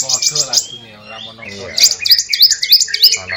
Padha lagune ora monoton. Iya. Ana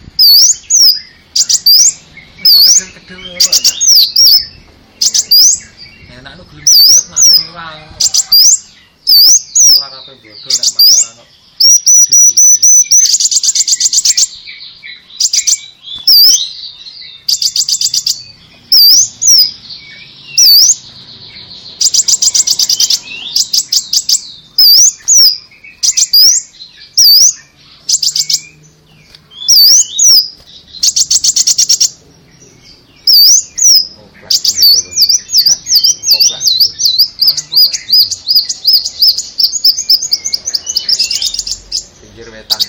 Kedel-kedel ngono ya. Enak lu gelem sipet nak kurang. gitu loh Hah? obat gitu malah obat gitu pinggir wetan